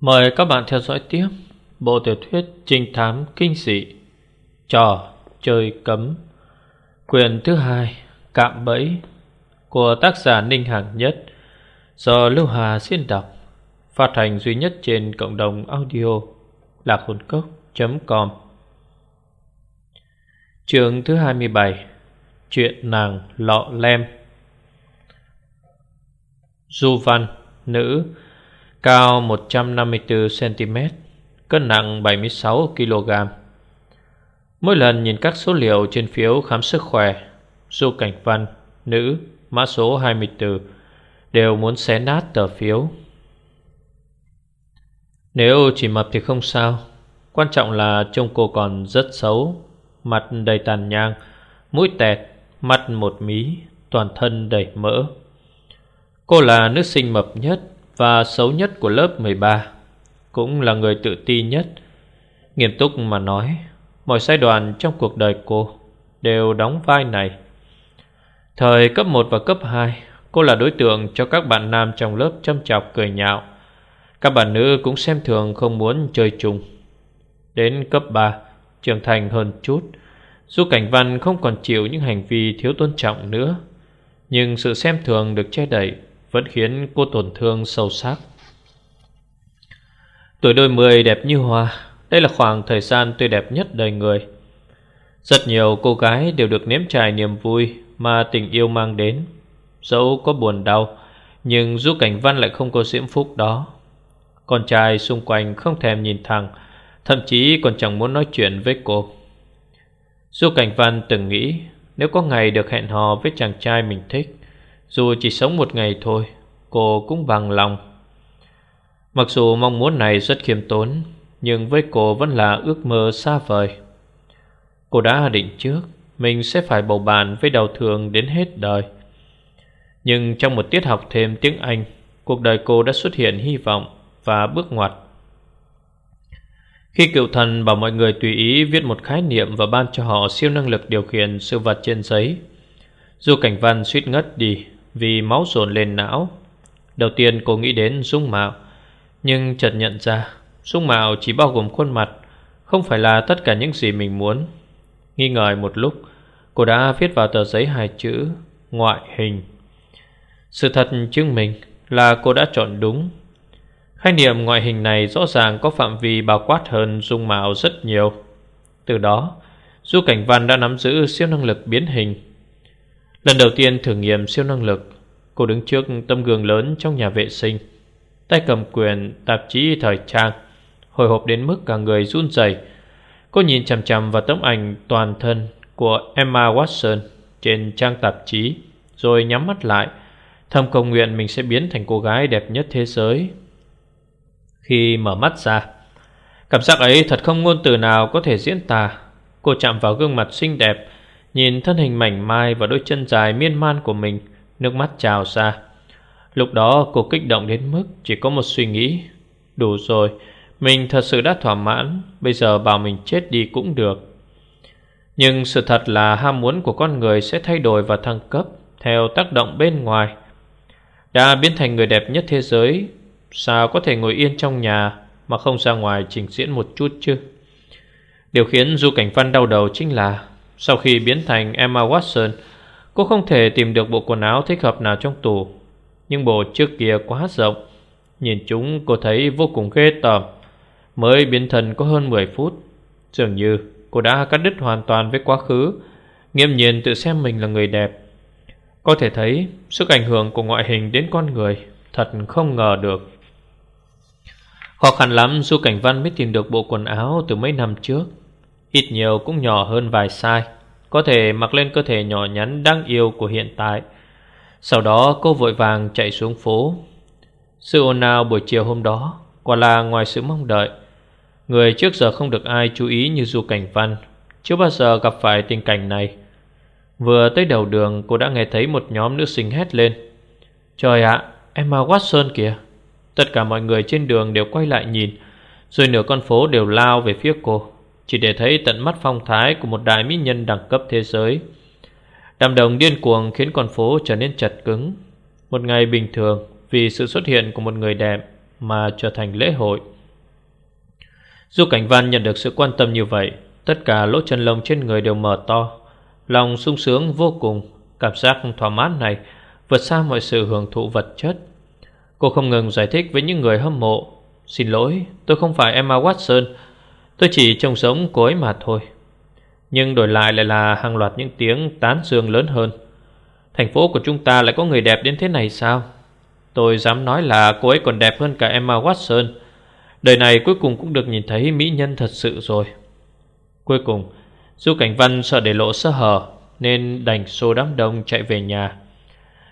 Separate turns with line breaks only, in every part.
Mời các bạn theo dõi tiếp Bộ tiểu thuyết trinh thám kinh dị, Trò chơi cấm Quyền thứ hai, Cạm bẫy, Của tác giả Ninh Hằng Nhất. Do Lưu Hà diễn đọc, Phát hành duy nhất trên cộng đồng audio Lạc hồn cốc.com Trường thứ 27 Chuyện nàng lọ lem. Du văn, Nữ Cao 154cm Cân nặng 76kg Mỗi lần nhìn các số liệu trên phiếu khám sức khỏe Du Cảnh Văn, Nữ, Mã số 24 Đều muốn xé nát tờ phiếu. Nếu chỉ mập thì không sao, Quan trọng là trông cô còn rất xấu, Mặt đầy tàn nhang, Mũi tẹt, Mắt một mí, Toàn thân đầy mỡ. Cô là nữ sinh mập nhất và xấu nhất của lớp 13 Cũng là người tự ti nhất. Nghiêm túc mà nói, Mọi giai đoạn trong cuộc đời cô Đều đóng vai này. Thời cấp 1 và cấp 2 Cô là đối tượng cho các bạn nam trong lớp châm chọc cười nhạo. Các bạn nữ cũng xem thường không muốn chơi chung. Đến cấp 3 Trưởng thành hơn chút, Du Cảnh Văn không còn chịu những hành vi thiếu tôn trọng nữa. Nhưng sự xem thường được che đậy vẫn khiến cô tổn thương sâu sắc. Tuổi đôi mươi đẹp như hoa, Đây là khoảng thời gian tươi đẹp nhất đời người. Rất nhiều cô gái đều được nếm trải niềm vui Mà tình yêu mang đến. Dẫu có buồn đau, Nhưng Du Cảnh Văn lại không có diễm phúc đó. Con trai xung quanh không thèm nhìn thẳng, Thậm chí còn chẳng muốn nói chuyện với cô. Du Cảnh Văn từng nghĩ, Nếu có ngày được hẹn hò với chàng trai mình thích dù chỉ sống một ngày thôi, Cô cũng bằng lòng. Mặc dù mong muốn này rất khiêm tốn, Nhưng với cô vẫn là ước mơ xa vời. Cô đã định trước, Mình sẽ phải bầu bàn với đầu thường đến hết đời. Nhưng trong một tiết học thêm tiếng Anh, Cuộc đời cô đã xuất hiện hy vọng Và bước ngoặt. Khi cựu thần bảo mọi người tùy ý viết một khái niệm Và ban cho họ siêu năng lực điều khiển sự vật trên giấy, Dù cảnh văn suýt ngất đi vì máu dồn lên não. Đầu tiên cô nghĩ đến dung mạo, nhưng chợt nhận ra dung mạo chỉ bao gồm khuôn mặt, không phải là tất cả những gì mình muốn. Nghi ngờ một lúc, cô đã viết vào tờ giấy hai chữ ngoại hình. Sự thật chứng minh là cô đã chọn đúng. Khái niệm ngoại hình này rõ ràng có phạm vi bao quát hơn dung mạo rất nhiều. Từ đó, Du Cảnh Văn đã nắm giữ siêu năng lực biến hình Lần đầu tiên thử nghiệm siêu năng lực, Cô đứng trước tấm gương lớn trong nhà vệ sinh. Tay cầm quyền tạp chí thời trang, Hồi hộp đến mức cả người run rẩy. Cô nhìn chằm chằm vào tấm ảnh toàn thân Của Emma Watson Trên trang tạp chí, Rồi nhắm mắt lại. Thầm cầu nguyện mình sẽ biến thành cô gái đẹp nhất thế giới. Khi mở mắt ra, Cảm giác ấy thật không ngôn từ nào có thể diễn tả. Cô chạm vào gương mặt xinh đẹp Nhìn thân hình mảnh mai và đôi chân dài miên man của mình, Nước mắt trào ra. Lúc đó cô kích động đến mức Chỉ có một suy nghĩ. Đủ rồi, Mình thật sự đã thỏa mãn, Bây giờ bảo mình chết đi cũng được. Nhưng sự thật là ham muốn của con người Sẽ thay đổi và thăng cấp Theo tác động bên ngoài. Đã biến thành người đẹp nhất thế giới, Sao có thể ngồi yên trong nhà Mà không ra ngoài trình diễn một chút chứ? Điều khiến Du Cảnh Văn đau đầu chính là sau khi biến thành Emma Watson, Cô không thể tìm được bộ quần áo thích hợp nào trong tủ Nhưng bộ trước kia quá rộng, Nhìn chúng cô thấy vô cùng ghê tởm. Mới biến thần có hơn 10 phút, Dường như cô đã cắt đứt hoàn toàn với quá khứ, Nghiêm nhiên tự xem mình là người đẹp. Có thể thấy sức ảnh hưởng của ngoại hình đến con người Thật không ngờ được. Khó khăn lắm Du Cảnh Văn mới tìm được bộ quần áo từ mấy năm trước Ít nhiều cũng nhỏ hơn vài size Có thể mặc lên cơ thể nhỏ nhắn đáng yêu của hiện tại. Sau đó cô vội vàng chạy xuống phố. Sự ồn ào buổi chiều hôm đó Quả là ngoài sự mong đợi. Người trước giờ không được ai chú ý như Du Cảnh Văn Chưa bao giờ gặp phải tình cảnh này. Vừa tới đầu đường cô đã nghe thấy một nhóm nữ sinh hét lên. Trời ạ, Emma Watson kìa. Tất cả mọi người trên đường đều quay lại nhìn Rồi nửa con phố đều lao về phía cô chỉ để thấy tận mắt phong thái của một đại mỹ nhân đẳng cấp thế giới. Đàm đồng điên cuồng khiến con phố trở nên chật cứng. Một ngày bình thường Vì sự xuất hiện của một người đẹp Mà trở thành lễ hội. Du Cảnh Văn nhận được sự quan tâm như vậy, Tất cả lỗ chân lông trên người đều mở to. Lòng sung sướng vô cùng, Cảm giác thỏa mãn này Vượt xa mọi sự hưởng thụ vật chất. Cô không ngừng giải thích với những người hâm mộ. Xin lỗi, tôi không phải Emma Watson Tôi chỉ trông sống cô ấy mà thôi. Nhưng đổi lại lại là hàng loạt những tiếng tán dương lớn hơn. Thành phố của chúng ta lại có người đẹp đến thế này sao? Tôi dám nói là cô ấy còn đẹp hơn cả Emma Watson. Đời này cuối cùng cũng được nhìn thấy mỹ nhân thật sự rồi. Cuối cùng, Du Cảnh Văn sợ để lộ sơ hở Nên đành xô đám đông chạy về nhà.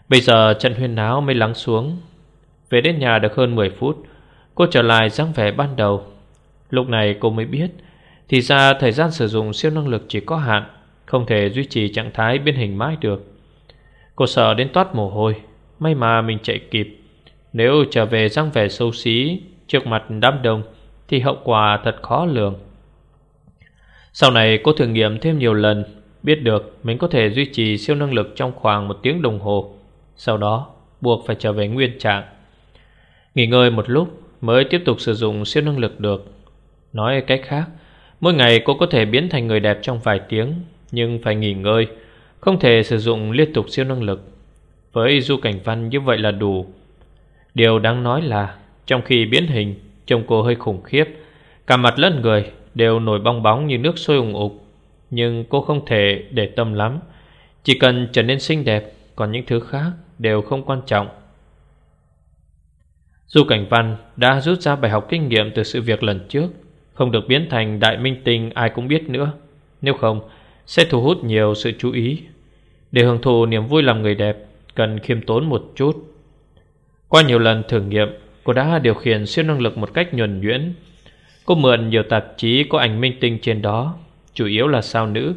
Bây giờ trận huyên náo mới lắng xuống. Về đến nhà được hơn 10 phút, Cô trở lại dáng vẻ ban đầu. Lúc này cô mới biết, Thì ra thời gian sử dụng siêu năng lực chỉ có hạn, Không thể duy trì trạng thái biến hình mãi được. Cô sợ đến toát mồ hôi, May mà mình chạy kịp. Nếu trở về răng vẻ xấu xí Trước mặt đám đông, Thì hậu quả thật khó lường. Sau này cô thử nghiệm thêm nhiều lần, Biết được mình có thể duy trì siêu năng lực trong khoảng một tiếng đồng hồ, Sau đó buộc phải trở về nguyên trạng. Nghỉ ngơi một lúc mới tiếp tục sử dụng siêu năng lực được. Nói cách khác, Mỗi ngày cô có thể biến thành người đẹp trong vài tiếng, Nhưng phải nghỉ ngơi, Không thể sử dụng liên tục siêu năng lực. Với Du Cảnh Văn như vậy là đủ. Điều đáng nói là, Trong khi biến hình, Trông cô hơi khủng khiếp, Cả mặt lẫn người đều nổi bong bóng như nước sôi ủng ục, Nhưng cô không thể để tâm lắm. Chỉ cần trở nên xinh đẹp, Còn những thứ khác đều không quan trọng. Du Cảnh Văn đã rút ra bài học kinh nghiệm từ sự việc lần trước. Không được biến thành đại minh tinh, ai cũng biết nữa. Nếu không, sẽ thu hút nhiều sự chú ý. Để hưởng thụ niềm vui làm người đẹp, Cần khiêm tốn một chút. Qua nhiều lần thử nghiệm, Cô đã điều khiển siêu năng lực một cách nhuần nhuyễn. Cô mượn nhiều tạp chí có ảnh minh tinh trên đó, Chủ yếu là sao nữ,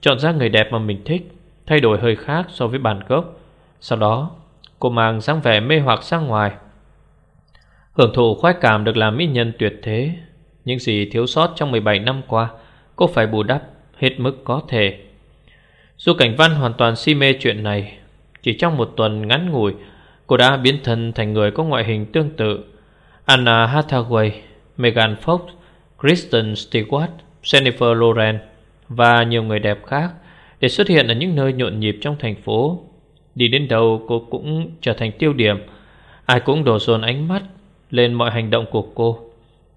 Chọn ra người đẹp mà mình thích, Thay đổi hơi khác so với bản gốc. Sau đó, cô mang dáng vẻ mê hoặc sang ngoài. Hưởng thụ khoái cảm được làm mỹ nhân tuyệt thế. Những gì thiếu sót trong 17 năm qua Cô phải bù đắp hết mức có thể. Du Cảnh Văn hoàn toàn si mê chuyện này Chỉ trong một tuần ngắn ngủi Cô đã biến thân thành người có ngoại hình tương tự. Anna Hathaway, Megan Fox, Kristen Stewart, Jennifer Lawrence Và nhiều người đẹp khác Để xuất hiện ở những nơi nhộn nhịp trong thành phố. Đi đến đâu cô cũng trở thành tiêu điểm. Ai cũng đổ dồn ánh mắt lên mọi hành động của cô.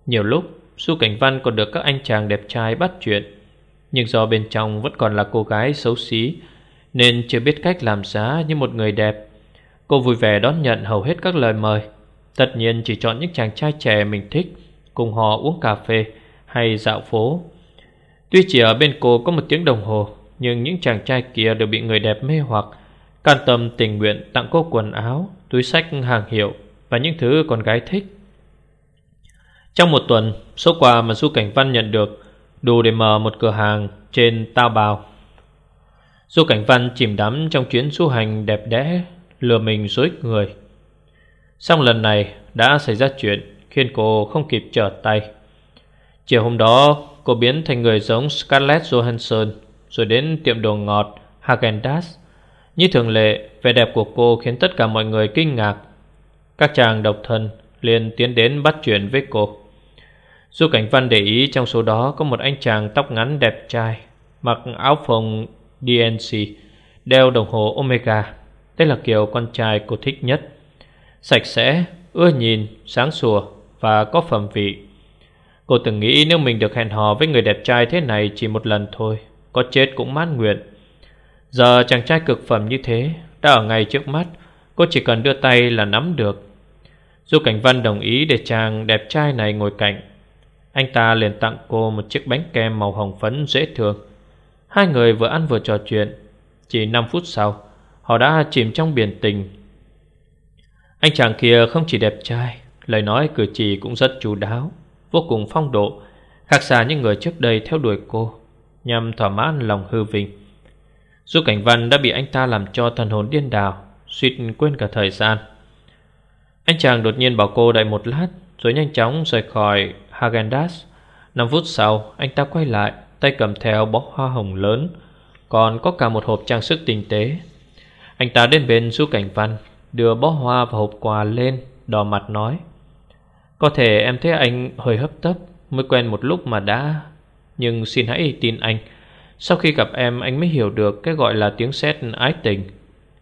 Nhiều lúc, su Cảnh Văn còn được các anh chàng đẹp trai bắt chuyện, nhưng do bên trong vẫn còn là cô gái xấu xí, nên chưa biết cách làm giá như một người đẹp. Cô vui vẻ đón nhận hầu hết các lời mời, tất nhiên chỉ chọn những chàng trai trẻ mình thích, cùng họ uống cà phê hay dạo phố. Tuy chỉ ở bên cô có một tiếng đồng hồ, nhưng những chàng trai kia đều bị người đẹp mê hoặc, can tâm tình nguyện tặng cô quần áo, túi sách hàng hiệu và những thứ con gái thích. Trong một tuần, số quà mà Du Cảnh Văn nhận được đủ để mở một cửa hàng trên Tao Bào. Du Cảnh Văn chìm đắm trong chuyến du hành đẹp đẽ, lừa mình dối người. Xong lần này đã xảy ra chuyện khiến cô không kịp trở tay. Chiều hôm đó, cô biến thành người giống Scarlett Johansson rồi đến tiệm đồ ngọt Häagen-Dazs. Như thường lệ, vẻ đẹp của cô khiến tất cả mọi người kinh ngạc các chàng độc thân liền tiến đến bắt chuyện với cô Du Cảnh Văn để ý trong số đó có một anh chàng tóc ngắn đẹp trai Mặc áo phồng DNC Đeo đồng hồ Omega. Đây là kiểu con trai cô thích nhất. Sạch sẽ, ưa nhìn, sáng sủa và có phẩm vị. Cô từng nghĩ nếu mình được hẹn hò với người đẹp trai thế này chỉ một lần thôi Có chết cũng mãn nguyện. Giờ chàng trai cực phẩm như thế Đã ở ngay trước mắt Cô chỉ cần đưa tay là nắm được. Du Cảnh Văn đồng ý để chàng đẹp trai này ngồi cạnh anh ta liền tặng cô một chiếc bánh kem màu hồng phấn dễ thương. Hai người vừa ăn vừa trò chuyện. Chỉ 5 phút sau, Họ đã chìm trong biển tình. Anh chàng kia không chỉ đẹp trai, Lời nói cử chỉ cũng rất chú đáo, Vô cùng phong độ, Khác xa những người trước đây theo đuổi cô, Nhằm thỏa mãn lòng hư vinh. Du Cảnh Văn đã bị anh ta làm cho thần hồn điên đảo, Suýt quên cả thời gian. Anh chàng đột nhiên bảo cô đợi một lát, Rồi nhanh chóng rời khỏi Hagendas. 5 phút sau, anh ta quay lại, Tay cầm theo bó hoa hồng lớn, Còn có cả một hộp trang sức tinh tế. Anh ta đến bên Du Cảnh Văn, Đưa bó hoa và hộp quà lên, Đỏ mặt nói, Có thể em thấy anh hơi hấp tấp, Mới quen một lúc mà đã, Nhưng xin hãy tin anh. Sau khi gặp em, anh mới hiểu được Cái gọi là tiếng sét ái tình.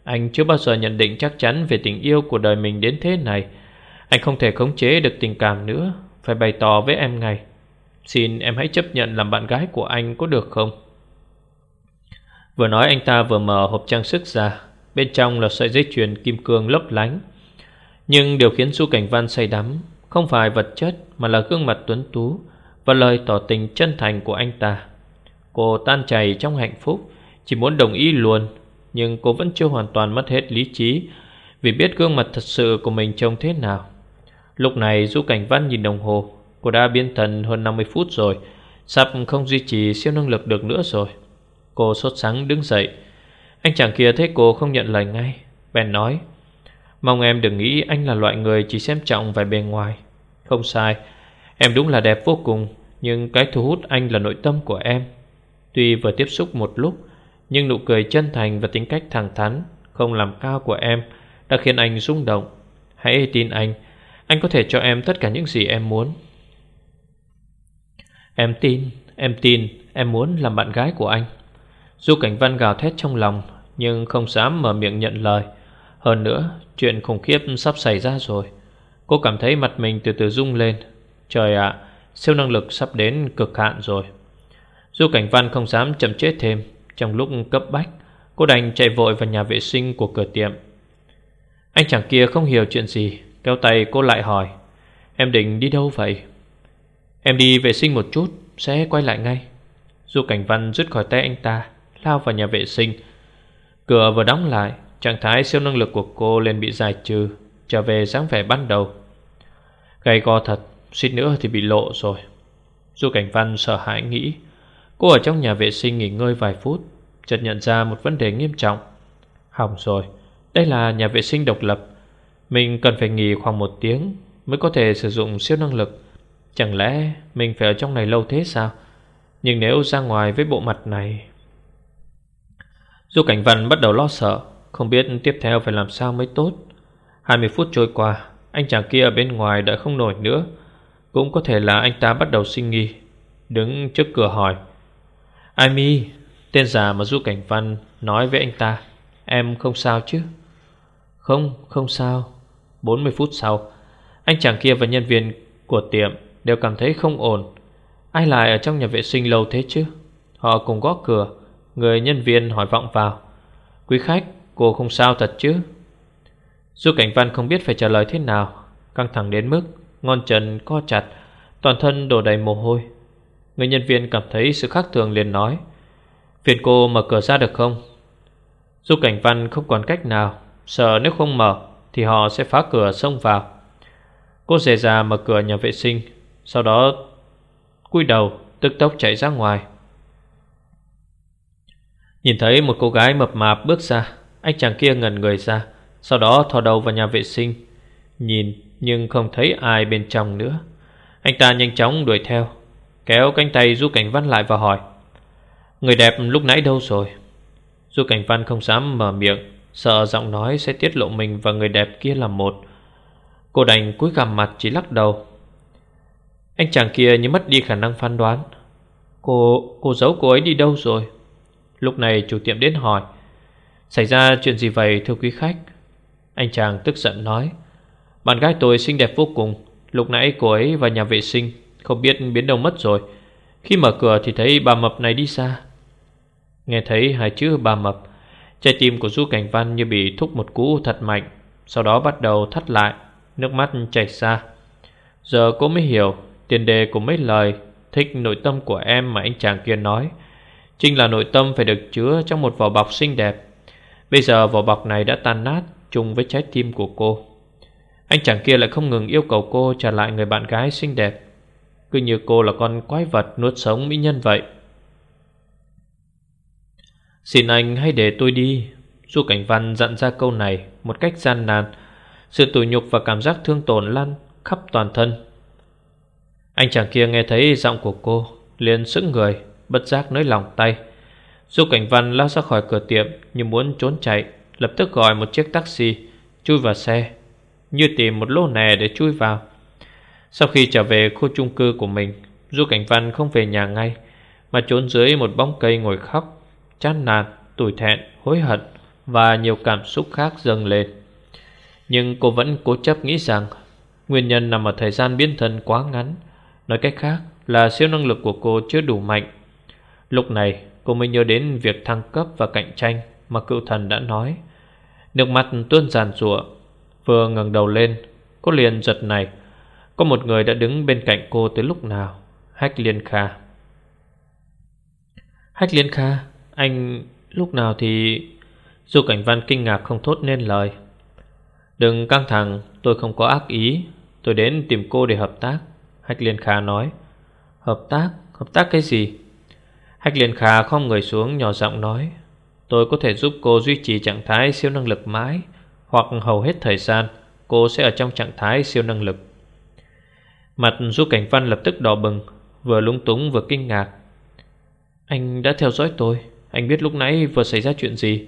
Anh chưa bao giờ nhận định chắc chắn Về tình yêu của đời mình đến thế này. Anh không thể khống chế được tình cảm nữa. Phải bày tỏ với em ngay. Xin em hãy chấp nhận làm bạn gái của anh có được không? Vừa nói anh ta vừa mở hộp trang sức ra. Bên trong là sợi dây chuyền kim cương lấp lánh. Nhưng điều khiến Du Cảnh Văn say đắm Không phải vật chất mà là gương mặt tuấn tú Và lời tỏ tình chân thành của anh ta. Cô tan chảy trong hạnh phúc, Chỉ muốn đồng ý luôn, Nhưng cô vẫn chưa hoàn toàn mất hết lý trí Vì biết gương mặt thật sự của mình trông thế nào. Lúc này Du Cảnh Văn nhìn đồng hồ. Cô đã biến thần hơn 50 phút rồi. Sắp không duy trì siêu năng lực được nữa rồi. Cô sốt sắng đứng dậy. Anh chàng kia thấy cô không nhận lời ngay. Bèn nói, Mong em đừng nghĩ anh là loại người chỉ xem trọng vẻ bề ngoài. Không sai. Em đúng là đẹp vô cùng, Nhưng cái thu hút anh là nội tâm của em. Tuy vừa tiếp xúc một lúc, Nhưng nụ cười chân thành và tính cách thẳng thắn, Không làm cao của em, Đã khiến anh rung động. Hãy tin anh anh có thể cho em tất cả những gì em muốn. Em tin, em tin Em muốn làm bạn gái của anh. Du Cảnh Văn gào thét trong lòng Nhưng không dám mở miệng nhận lời. Hơn nữa Chuyện khủng khiếp sắp xảy ra rồi. Cô cảm thấy mặt mình từ từ rung lên. Trời ạ Siêu năng lực sắp đến cực hạn rồi. Du Cảnh Văn không dám chậm chết thêm Trong lúc cấp bách Cô đành chạy vội vào nhà vệ sinh của cửa tiệm. Anh chàng kia không hiểu chuyện gì. Kéo tay cô lại hỏi, Em định đi đâu vậy? Em đi vệ sinh một chút, Sẽ quay lại ngay. Du Cảnh Văn rút khỏi tay anh ta, Lao vào nhà vệ sinh. Cửa vừa đóng lại, Trạng thái siêu năng lực của cô lên bị giải trừ, Trở về dáng vẻ ban đầu. Gầy go thật, Suýt nữa thì bị lộ rồi. Du Cảnh Văn sợ hãi nghĩ, Cô ở trong nhà vệ sinh nghỉ ngơi vài phút, Chợt nhận ra một vấn đề nghiêm trọng. Hỏng rồi, Đây là nhà vệ sinh độc lập mình cần phải nghỉ khoảng một tiếng Mới có thể sử dụng siêu năng lực. Chẳng lẽ mình phải ở trong này lâu thế sao? Nhưng nếu ra ngoài với bộ mặt này. Du Cảnh Văn bắt đầu lo sợ Không biết tiếp theo phải làm sao mới tốt. 20 phút trôi qua Anh chàng kia ở bên ngoài đã không nổi nữa. Cũng có thể là anh ta bắt đầu sinh nghi Đứng trước cửa hỏi. Ai mi Tên già mà Du Cảnh Văn nói với anh ta Em không sao chứ? Không, không sao. 40 phút sau. Anh chàng kia và nhân viên của tiệm Đều cảm thấy không ổn. Ai lại ở trong nhà vệ sinh lâu thế chứ? Họ cùng gõ cửa, Người nhân viên hỏi vọng vào. Quý khách, cô không sao thật chứ? Du Cảnh Văn không biết phải trả lời thế nào, Căng thẳng đến mức Ngon trần co chặt, Toàn thân đổ đầy mồ hôi. Người nhân viên cảm thấy sự khác thường liền nói, Phiền cô mở cửa ra được không? Du Cảnh Văn không còn cách nào, Sợ nếu không mở thì họ sẽ phá cửa xông vào. Cô dè ra mở cửa nhà vệ sinh, Sau đó cúi đầu, tức tốc chạy ra ngoài. Nhìn thấy một cô gái mập mạp bước ra, Anh chàng kia ngẩn người ra, Sau đó thò đầu vào nhà vệ sinh, Nhìn nhưng không thấy ai bên trong nữa. Anh ta nhanh chóng đuổi theo, Kéo cánh tay Du Cảnh Văn lại và hỏi, Người đẹp lúc nãy đâu rồi? Du Cảnh Văn không dám mở miệng. Sợ giọng nói sẽ tiết lộ mình và người đẹp kia là một. Cô đành cúi gằm mặt chỉ lắc đầu. Anh chàng kia như mất đi khả năng phán đoán. Cô, cô giấu cô ấy đi đâu rồi? Lúc này chủ tiệm đến hỏi. Xảy ra chuyện gì vậy thưa quý khách? Anh chàng tức giận nói. Bạn gái tôi xinh đẹp vô cùng. Lúc nãy cô ấy vào nhà vệ sinh Không biết biến đâu mất rồi. Khi mở cửa thì thấy bà mập này đi xa. Nghe thấy hai chữ bà mập Trái tim của Du Cảnh Văn như bị thúc một cú thật mạnh, Sau đó bắt đầu thắt lại, Nước mắt chảy ra. Giờ cô mới hiểu, Tiền đề của mấy lời, Thích nội tâm của em mà anh chàng kia nói, Chính là nội tâm phải được chứa trong một vỏ bọc xinh đẹp. Bây giờ vỏ bọc này đã tan nát chung với trái tim của cô. Anh chàng kia lại không ngừng yêu cầu cô trả lại người bạn gái xinh đẹp. Cứ như cô là con quái vật nuốt sống mỹ nhân vậy. Xin anh hãy để tôi đi. Du Cảnh Văn dặn ra câu này một cách gian nan, Sự tủi nhục và cảm giác thương tổn lan khắp toàn thân. Anh chàng kia nghe thấy giọng của cô, liền sững người, Bất giác nới lòng tay. Du Cảnh Văn lao ra khỏi cửa tiệm Như muốn trốn chạy, Lập tức gọi một chiếc taxi, Chui vào xe, Như tìm một lỗ nè để chui vào. Sau khi trở về khu chung cư của mình Du Cảnh Văn không về nhà ngay, Mà trốn dưới một bóng cây ngồi khóc. Chán nản, tủi thẹn, hối hận Và nhiều cảm xúc khác dâng lên. Nhưng cô vẫn cố chấp nghĩ rằng Nguyên nhân nằm ở thời gian biến thân quá ngắn. Nói cách khác là siêu năng lực của cô chưa đủ mạnh. Lúc này cô mới nhớ đến việc thăng cấp và cạnh tranh Mà cựu thần đã nói. Nước mắt tuôn giàn rụa Vừa ngẩng đầu lên Cô liền giật này. Có một người đã đứng bên cạnh cô tới lúc nào? Hách Liên Kha. Hách Liên Kha? Anh lúc nào thì Du Cảnh Văn kinh ngạc không thốt nên lời. Đừng căng thẳng, Tôi không có ác ý. Tôi đến tìm cô để hợp tác. Hách Liên Kha nói. Hợp tác? Hợp tác cái gì? Hách Liên Kha không người xuống nhỏ giọng nói. Tôi có thể giúp cô duy trì trạng thái siêu năng lực mãi, Hoặc hầu hết thời gian, Cô sẽ ở trong trạng thái siêu năng lực. Mặt Du Cảnh Văn lập tức đỏ bừng, Vừa lúng túng vừa kinh ngạc. Anh đã theo dõi tôi. Anh biết lúc nãy vừa xảy ra chuyện gì?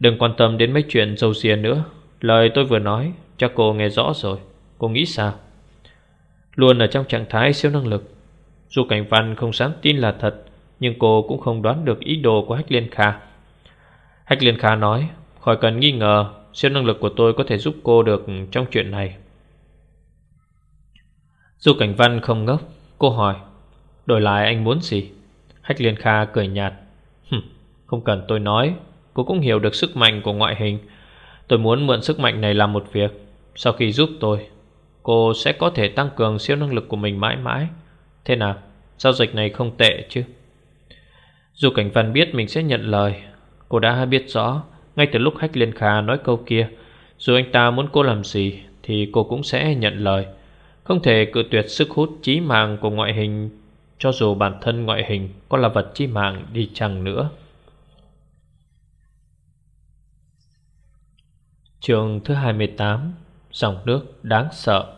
Đừng quan tâm đến mấy chuyện dầu dìa nữa. Lời tôi vừa nói, chắc cô nghe rõ rồi. Cô nghĩ sao? Luôn ở trong trạng thái siêu năng lực. Dù Cảnh Văn không dám tin là thật, Nhưng cô cũng không đoán được ý đồ của Hách Liên Kha. Hách Liên Kha nói, Khỏi cần nghi ngờ, Siêu năng lực của tôi có thể giúp cô được trong chuyện này. Dù Cảnh Văn không ngốc, Cô hỏi, Đổi lại anh muốn gì? Hách Liên Kha cười nhạt không cần tôi nói. Cô cũng hiểu được sức mạnh của ngoại hình. Tôi muốn mượn sức mạnh này làm một việc. Sau khi giúp tôi, Cô sẽ có thể tăng cường siêu năng lực của mình mãi mãi. Thế nào? Giao dịch này không tệ chứ? Dù Cảnh Văn biết mình sẽ nhận lời, Cô đã biết rõ Ngay từ lúc Hách Liên Kha nói câu kia. Dù anh ta muốn cô làm gì Thì cô cũng sẽ nhận lời. Không thể cự tuyệt sức hút chí mạng của ngoại hình cho dù bản thân ngoại hình Có là vật chi mạng đi chăng nữa. Trường thứ 28 Dòng nước đáng sợ.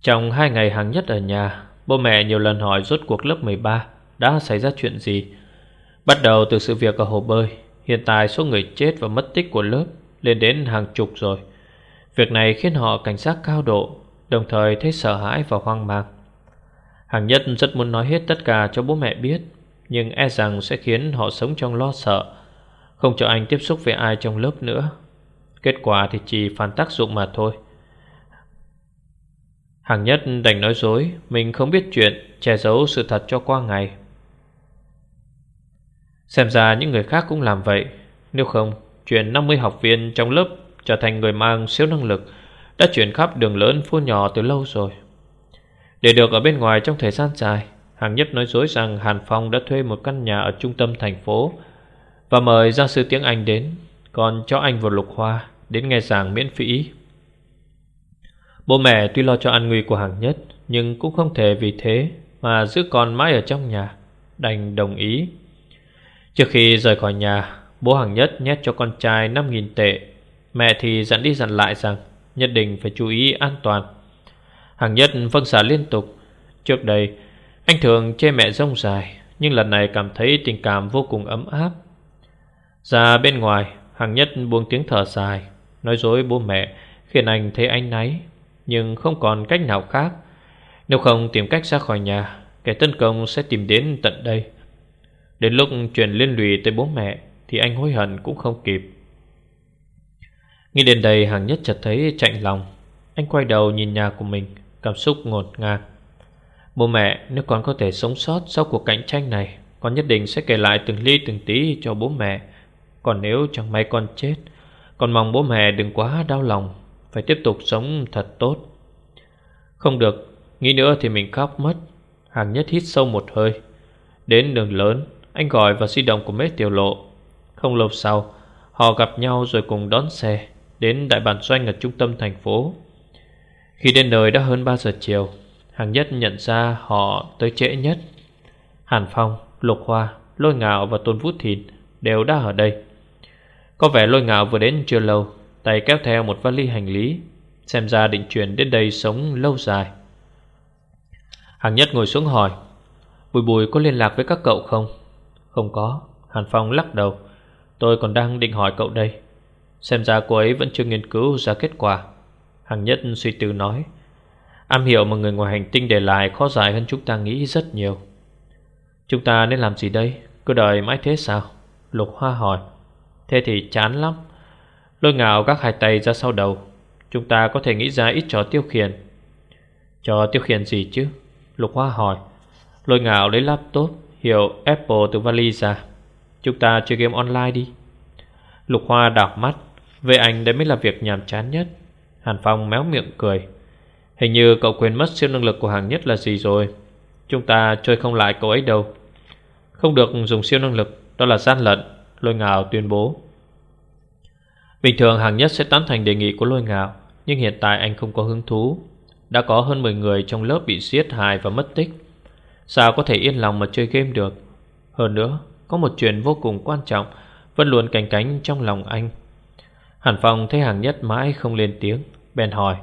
Trong hai ngày hàng nhất ở nhà, Bố mẹ nhiều lần hỏi rốt cuộc lớp 13 Đã xảy ra chuyện gì. Bắt đầu từ sự việc ở hồ bơi, Hiện tại số người chết và mất tích của lớp Lên đến hàng chục rồi. Việc này khiến họ cảnh giác cao độ, Đồng thời thấy sợ hãi và hoang mang. Hàng nhất rất muốn nói hết tất cả cho bố mẹ biết, Nhưng e rằng sẽ khiến họ sống trong lo sợ, Không cho anh tiếp xúc với ai trong lớp nữa. Kết quả thì chỉ phản tác dụng mà thôi. Hàng nhất đành nói dối, Mình không biết chuyện, Che giấu sự thật cho qua ngày. Xem ra những người khác cũng làm vậy. Nếu không, Chuyện 50 học viên trong lớp Trở thành người mang siêu năng lực, Đã chuyển khắp đường lớn phố nhỏ từ lâu rồi. Để được ở bên ngoài trong thời gian dài, Hàng nhất nói dối rằng Hàn Phong đã thuê một căn nhà ở trung tâm thành phố Và mời gia sư tiếng Anh đến, Còn cho anh vào lục hoa, Đến nghe giảng miễn phí. Bố mẹ tuy lo cho an nguy của hàng nhất, Nhưng cũng không thể vì thế Mà giữ con mãi ở trong nhà, Đành đồng ý. Trước khi rời khỏi nhà, Bố hàng nhất nhét cho con trai 5.000 tệ. Mẹ thì dặn đi dặn lại rằng Nhất định phải chú ý an toàn. Hàng nhất vâng xả liên tục. Trước đây, Anh thường chê mẹ rông dài, Nhưng lần này cảm thấy tình cảm vô cùng ấm áp. Ra bên ngoài Hàng nhất buông tiếng thở dài, Nói dối bố mẹ, Khiến anh thấy anh náy, Nhưng không còn cách nào khác. Nếu không tìm cách ra khỏi nhà, Kẻ tấn công sẽ tìm đến tận đây. Đến lúc truyền liên lụy tới bố mẹ, Thì anh hối hận cũng không kịp. Nghĩ đến đây hàng nhất chợt thấy chạnh lòng. Anh quay đầu nhìn nhà của mình. Cảm xúc ngột ngạt. Bố mẹ, nếu con có thể sống sót Sau cuộc cạnh tranh này, Con nhất định sẽ kể lại từng ly từng tí cho bố mẹ. Còn nếu chẳng may con chết, Con mong bố mẹ đừng quá đau lòng, Phải tiếp tục sống thật tốt. Không được, Nghĩ nữa thì mình khóc mất. Hàng nhất hít sâu một hơi. Đến đường lớn, Anh gọi vào di động của mấy tiểu lộ. Không lâu sau, Họ gặp nhau rồi cùng đón xe Đến đại bản doanh ở trung tâm thành phố. Khi đến nơi đã hơn 3 giờ chiều Hàng nhất nhận ra họ tới trễ nhất. Hàn Phong, Lục Hoa, Lôi Ngạo và Tôn Vũ Thìn Đều đã ở đây. Có vẻ Lôi Ngạo vừa đến chưa lâu Tay kéo theo một vali hành lý Xem ra định chuyển đến đây sống lâu dài. Hàng nhất ngồi xuống hỏi Bùi bùi có liên lạc với các cậu không? Không có Hàn Phong lắc đầu. Tôi còn đang định hỏi cậu đây Xem ra cô ấy vẫn chưa nghiên cứu ra kết quả. Hàng nhất suy tư nói, Am hiểu mà người ngoài hành tinh để lại khó dài hơn chúng ta nghĩ rất nhiều. Chúng ta nên làm gì đây? Cứ đợi mãi thế sao? Lục Hoa hỏi. Thế thì chán lắm. Lôi ngạo các hai tay ra sau đầu. Chúng ta có thể nghĩ ra ít trò tiêu khiển. Trò tiêu khiển gì chứ? Lục Hoa hỏi. Lôi ngạo lấy laptop, Hiệu Apple từ vali ra. Chúng ta chơi game online đi. Lục Hoa đảo mắt. Về anh đấy mới là việc nhàm chán nhất. Hàn Phong méo miệng cười. Hình như cậu quên mất siêu năng lực của hàng nhất là gì rồi. Chúng ta chơi không lại cậu ấy đâu. Không được dùng siêu năng lực, Đó là gian lận, Lôi ngạo tuyên bố. Bình thường hàng nhất sẽ tán thành đề nghị của lôi ngạo, Nhưng hiện tại anh không có hứng thú. Đã có hơn 10 người trong lớp bị giết hại và mất tích. Sao có thể yên lòng mà chơi game được? Hơn nữa, Có một chuyện vô cùng quan trọng, Vẫn luôn cành cánh trong lòng anh. Hàn Phong thấy hàng nhất mãi không lên tiếng. Bèn hỏi,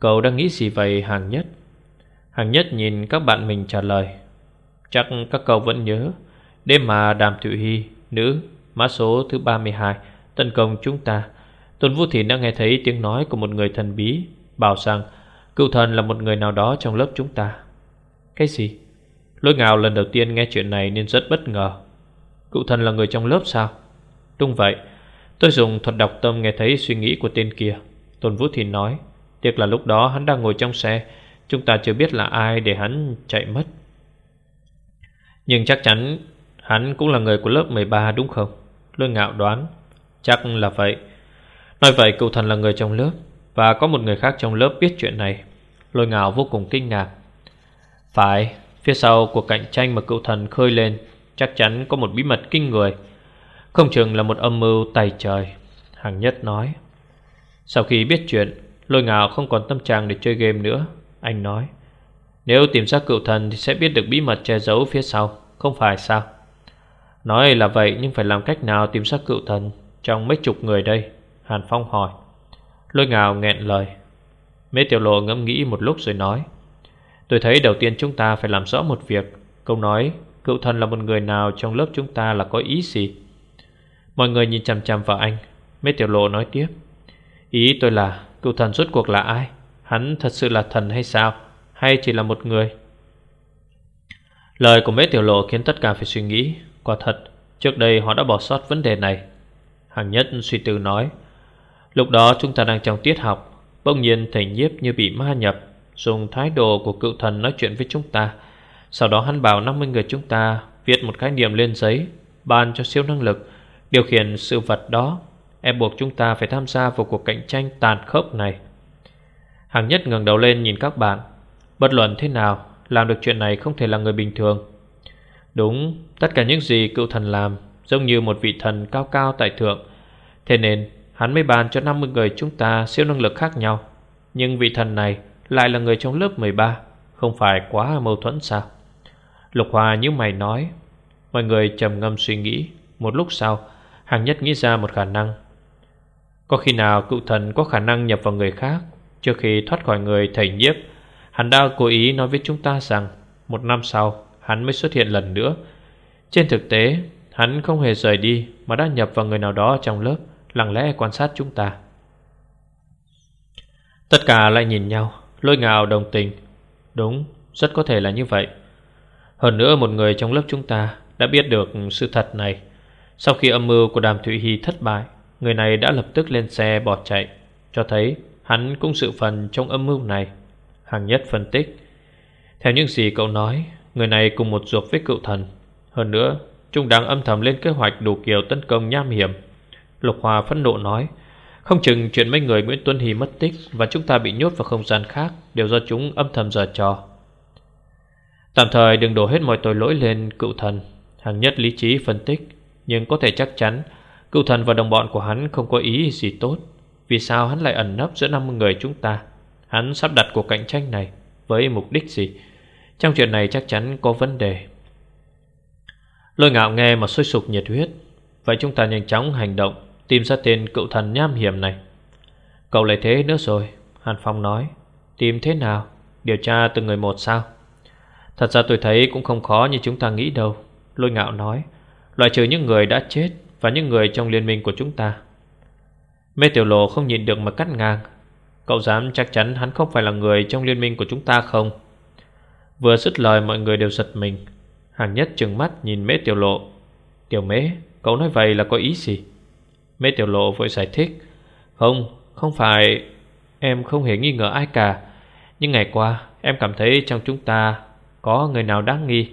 Cậu đang nghĩ gì vậy hàng nhất Hàng nhất nhìn các bạn mình trả lời, Chắc các cậu vẫn nhớ, Đêm mà Đàm Thụy Hy Nữ, mã số thứ 32 Tấn công chúng ta, Tôn Vũ Thìn đã nghe thấy tiếng nói của một người thần bí, Bảo rằng cựu thần là một người nào đó trong lớp chúng ta Cái gì? Lôi ngào lần đầu tiên nghe chuyện này nên rất bất ngờ Cựu thần là người trong lớp sao? Đúng vậy, Tôi dùng thuật đọc tâm nghe thấy suy nghĩ của tên kia Tôn Vũ Thìn nói, Tiếc là lúc đó hắn đang ngồi trong xe, Chúng ta chưa biết là ai để hắn chạy mất. Nhưng chắc chắn Hắn cũng là người của lớp 13 đúng không? Lôi ngạo đoán, Chắc là vậy. Nói vậy cựu thần là người trong lớp Và có một người khác trong lớp biết chuyện này. Lôi ngạo vô cùng kinh ngạc. Phải, Phía sau cuộc cạnh tranh mà cựu thần khơi lên, Chắc chắn có một bí mật kinh người. Không chừng là một âm mưu tay trời. Hàng nhất nói. Sau khi biết chuyện, Lôi ngào không còn tâm trạng để chơi game nữa. Anh nói, Nếu tìm ra cựu thần thì sẽ biết được bí mật che giấu phía sau, Không phải sao? Nói là vậy nhưng phải làm cách nào tìm ra cựu thần Trong mấy chục người đây? Hàn Phong hỏi. Lôi ngào nghẹn lời. Mê tiểu lộ ngẫm nghĩ một lúc rồi nói, Tôi thấy đầu tiên chúng ta phải làm rõ một việc. Câu nói, Cựu thần là một người nào trong lớp chúng ta là có ý gì? Mọi người nhìn chằm chằm vào anh. Mê tiểu lộ nói tiếp Ý tôi là, cựu thần rốt cuộc là ai? Hắn thật sự là thần hay sao? Hay chỉ là một người? Lời của mấy tiểu lộ khiến tất cả phải suy nghĩ. Quả thật, Trước đây họ đã bỏ sót vấn đề này. Hàng nhất suy tư nói, Lúc đó chúng ta đang trong tiết học, Bỗng nhiên thầy nhiếp như bị ma nhập, Dùng thái độ của cựu thần nói chuyện với chúng ta. Sau đó hắn bảo 50 người chúng ta Viết một khái niệm lên giấy, Ban cho siêu năng lực, Điều khiển sự vật đó Em buộc chúng ta phải tham gia vào cuộc cạnh tranh tàn khốc này. Hàng nhất ngẩng đầu lên nhìn các bạn. Bất luận thế nào, Làm được chuyện này không thể là người bình thường. Đúng, Tất cả những gì cựu thần làm Giống như một vị thần cao cao tại thượng. Thế nên, hắn mới bàn cho 50 người chúng ta siêu năng lực khác nhau. Nhưng vị thần này lại là người trong lớp 13 Không phải quá mâu thuẫn sao? Lục Hòa như mày nói. Mọi người trầm ngâm suy nghĩ. Một lúc sau Hàng nhất nghĩ ra một khả năng. Có khi nào cựu thần có khả năng nhập vào người khác Trước khi thoát khỏi người thầy nhiếp? Hắn đã cố ý nói với chúng ta rằng Một năm sau hắn mới xuất hiện lần nữa. Trên thực tế Hắn không hề rời đi Mà đã nhập vào người nào đó trong lớp Lặng lẽ quan sát chúng ta. Tất cả lại nhìn nhau Lôi ngào đồng tình. Đúng, rất có thể là như vậy. Hơn nữa một người trong lớp chúng ta Đã biết được sự thật này. Sau khi âm mưu của đàm Thụy Hy thất bại Người này đã lập tức lên xe bỏ chạy, Cho thấy hắn cũng sự phần trong âm mưu này. Hàng nhất phân tích, Theo những gì cậu nói, Người này cùng một ruột với cựu thần. Hơn nữa, Chúng đang âm thầm lên kế hoạch đủ kiểu tấn công nham hiểm. Lục Hòa phẫn nộ nói, Không chừng chuyện mấy người Nguyễn Tuấn Hì mất tích Và chúng ta bị nhốt vào không gian khác Đều do chúng âm thầm giở trò. Tạm thời đừng đổ hết mọi tội lỗi lên cựu thần. Hàng nhất lý trí phân tích, Nhưng có thể chắc chắn Cựu thần và đồng bọn của hắn không có ý gì tốt. Vì sao hắn lại ẩn nấp giữa 50 người chúng ta? Hắn sắp đặt cuộc cạnh tranh này Với mục đích gì? Trong chuyện này chắc chắn có vấn đề. Lôi ngạo nghe mà sôi sục nhiệt huyết. Vậy chúng ta nhanh chóng hành động, Tìm ra tên cựu thần nham hiểm này. Cậu lại thế nữa rồi, Hàn Phong nói. Tìm thế nào? Điều tra từng người một sao? Thật ra tôi thấy cũng không khó như chúng ta nghĩ đâu, Lôi ngạo nói. Loại trừ những người đã chết và những người trong liên minh của chúng ta. Mê tiểu lộ không nhìn được mà cắt ngang. Cậu dám chắc chắn hắn không phải là người trong liên minh của chúng ta không? Vừa dứt lời mọi người đều giật mình. Hàng nhất trừng mắt nhìn Mễ tiểu lộ. Tiểu Mễ, Cậu nói vậy là có ý gì? Mễ tiểu lộ vội giải thích. Không không phải Em không hề nghi ngờ ai cả. Nhưng ngày qua em cảm thấy trong chúng ta Có người nào đáng nghi.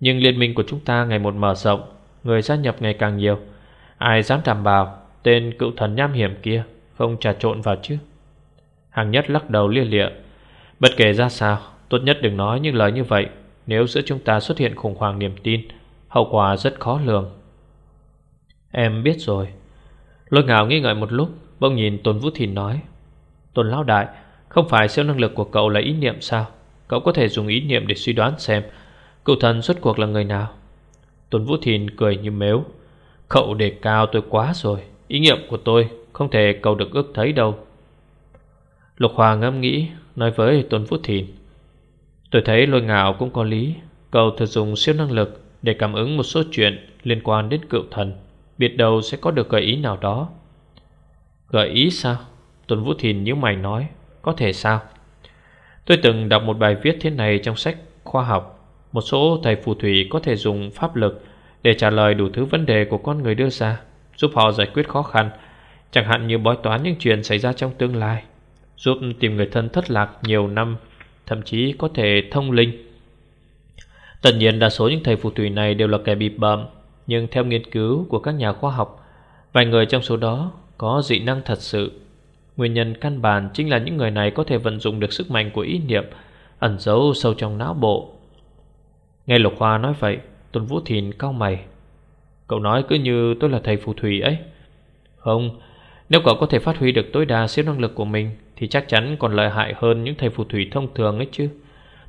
Nhưng liên minh của chúng ta ngày một mở rộng Người gia nhập ngày càng nhiều. Ai dám đảm bảo Tên cựu thần nham hiểm kia Không trà trộn vào chứ? Hàng nhất lắc đầu lia lịa. Bất kể ra sao, Tốt nhất đừng nói những lời như vậy. Nếu giữa chúng ta xuất hiện khủng hoảng niềm tin, Hậu quả rất khó lường. Em biết rồi. Lôi ngào nghi ngợi một lúc, Bỗng nhìn Tôn Vũ Thìn nói, Tôn Lão Đại, Không phải siêu năng lực của cậu là ý niệm sao? Cậu có thể dùng ý niệm để suy đoán xem Cựu thần xuất cuộc là người nào? Tôn Vũ Thìn cười như mếu Cậu đề cao tôi quá rồi, Ý nghiệm của tôi không thể cầu được ước thấy đâu Lục Hòa ngẫm nghĩ, Nói với Tôn Vũ Thìn, Tôi thấy lôi ngạo cũng có lý, Cậu thử dùng siêu năng lực Để cảm ứng một số chuyện liên quan đến cựu thần, Biết đâu sẽ có được gợi ý nào đó Gợi ý sao? Tôn Vũ Thìn như mày nói, Có thể sao? Tôi từng đọc một bài viết thế này trong sách khoa học một số thầy phù thủy có thể dùng pháp lực Để trả lời đủ thứ vấn đề của con người đưa ra, Giúp họ giải quyết khó khăn. Chẳng hạn như bói toán những chuyện xảy ra trong tương lai, Giúp tìm người thân thất lạc nhiều năm, Thậm chí có thể thông linh. Tất nhiên, đa số những thầy phù thủy này đều là kẻ bịp bợm, Nhưng theo nghiên cứu của các nhà khoa học, Vài người trong số đó có dị năng thật sự. Nguyên nhân căn bản chính là những người này có thể vận dụng được sức mạnh của ý niệm Ẩn giấu sâu trong não bộ Nghe Lục Hoa nói vậy Tuần Vũ Thìn cau mày. Cậu nói cứ như tôi là thầy phù thủy ấy. Không Nếu cậu có thể phát huy được tối đa siêu năng lực của mình Thì chắc chắn còn lợi hại hơn những thầy phù thủy thông thường ấy chứ.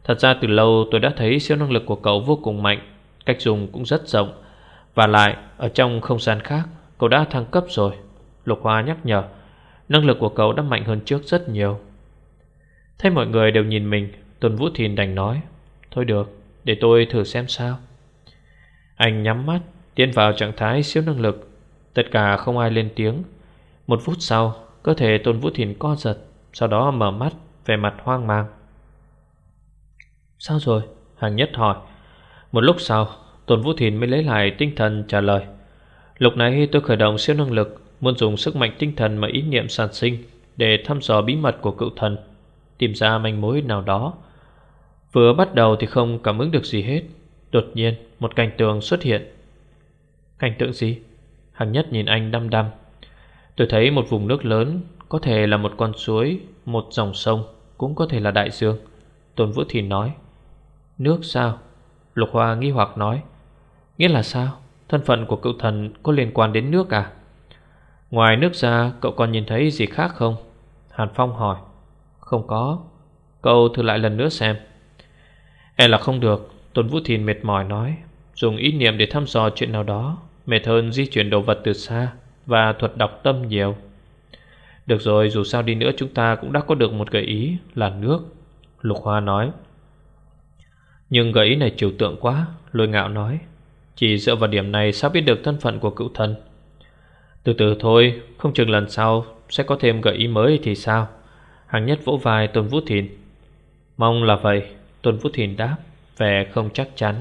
Thật ra từ lâu tôi đã thấy siêu năng lực của cậu vô cùng mạnh Cách dùng cũng rất rộng. Và lại ở trong không gian khác Cậu đã thăng cấp rồi. Lục Hoa nhắc nhở Năng lực của cậu đã mạnh hơn trước rất nhiều. Thấy mọi người đều nhìn mình Tuần Vũ Thìn đành nói Thôi được, để tôi thử xem sao. Anh nhắm mắt, Tiến vào trạng thái siêu năng lực. Tất cả không ai lên tiếng. Một phút sau, Cơ thể Tôn Vũ Thìn co giật, Sau đó mở mắt về mặt hoang mang. Sao rồi? Hàng nhất hỏi. Một lúc sau, Tôn Vũ Thìn mới lấy lại tinh thần trả lời. Lúc này tôi khởi động siêu năng lực, Muốn dùng sức mạnh tinh thần mà ý niệm sản sinh Để thăm dò bí mật của cựu thần, Tìm ra manh mối nào đó. Vừa bắt đầu thì không cảm ứng được gì hết Đột nhiên, một cảnh tượng xuất hiện Cảnh tượng gì? Hàng nhất nhìn anh đăm đăm Tôi thấy một vùng nước lớn, Có thể là một con suối, Một dòng sông, Cũng có thể là đại dương Tôn Vũ Thìn nói, Nước sao? Lục Hoa nghi hoặc nói, Nghĩa là sao? Thân phận của cựu thần có liên quan đến nước à? Ngoài nước ra, cậu còn nhìn thấy gì khác không? Hàn Phong hỏi Không có Cậu thử lại lần nữa xem E là không được, Tôn Vũ Thìn mệt mỏi nói. Dùng ý niệm để thăm dò chuyện nào đó, Mệt hơn di chuyển đồ vật từ xa Và thuật đọc tâm nhiều. Được rồi, dù sao đi nữa chúng ta cũng đã có được một gợi ý là nước, Lục Hoa nói. Nhưng gợi ý này trừu tượng quá, Lôi ngạo nói. Chỉ dựa vào điểm này sao biết được thân phận của cựu thần? Từ từ thôi, Không chừng lần sau Sẽ có thêm gợi ý mới thì sao? Hàng nhất vỗ vai Tôn Vũ Thìn. Mong là vậy. Tuân Phúc Thìn đáp Vẻ không chắc chắn.